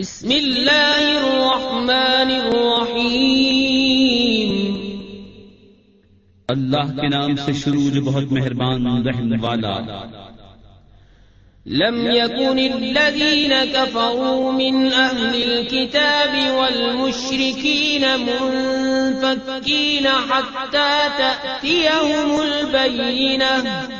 بسم اللہ الرحمن الرحیم۔ اللہ کے نام سے شروع جو بہت مہربان رحم والا۔ لم يكن الذين كفروا من أهل الكتاب والمشركين منفكين حتى تأتيهم البينة.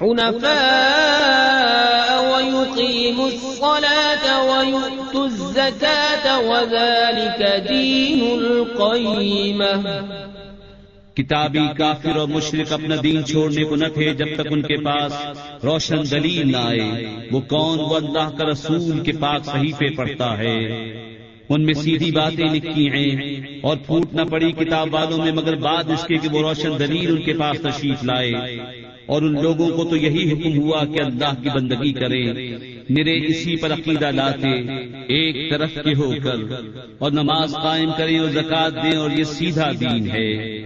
حنفاء ويقيموا الصلاة ويؤتوا الزكاة وذلك دين القيمة. کتابی کافر اور مشرق اپنا دین چھوڑنے کو نہ تھے جب تک ان کے پاس روشن دلیل نہ آئے۔ وہ کون؟ وہ اللہ کا رسول کے پاک صحیفے پڑھتا ہے۔ ان میں سیدھی باتیں لکھی ہیں اور پھوٹ نہ پڑی کتاب والوں میں، مگر بعد اس کے کہ وہ روشن دلیل ان کے پاس تشریف لائے۔ اور ان لوگوں کو تو یہی حکم ہوا کہ اللہ کی بندگی کریں۔ نرے اسی پر عقیدہ لاتے، ایک طرف کے ہو کر۔ اور نماز قائم کریں اور زکات دیں اور یہ سیدھا دین ہے۔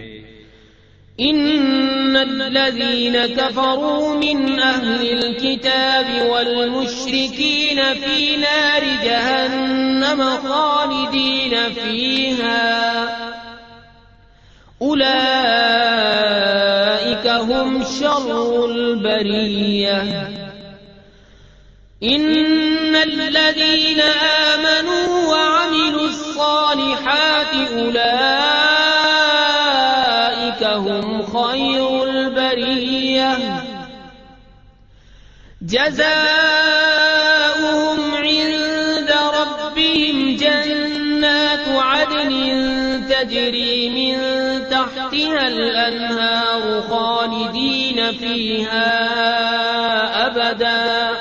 إن الذين كفروا من أهل الكتاب والمشركين في نار جهنم خالدين فيها أولئك هم شر البرية. إن الذين آمنوا وعملوا الصالحات أولئك هم خير البرية. جزاؤهم عند ربهم عدن تجري من تحتها الأنهار خالدين فيها أبدا.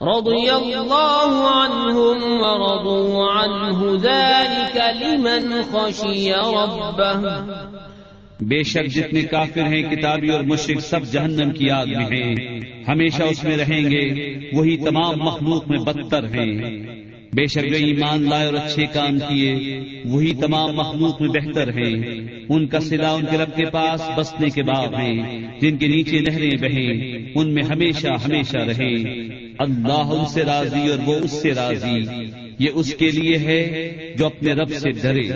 رضي الله عنهم ورضوا عنه ذلك لمن خشي ربه. بے شک جتنے کافر ہیں کتابی اور مشرق سب جہنم کی آگ میں ہیں، ہمیشہ اس میں رہیں گے، وہی تمام مخلوق میں بدتر ہیں۔ بے شک جو ایمان لائے اور اچھے کام کیے، وہی تمام مخلوق میں بہتر ہیں۔ ان کا سلا ان کے رب کے پاس بسنے کے بعد ہیں۔ جن کے نیچے نہریں بہیں، ان میں ہمیشہ ہمیشہ رہیں۔ اللہ ان سے راضی اور وہ اس سے راضی۔ یہ اس کے لیے ہے جو اپنے رب سے ڈرے۔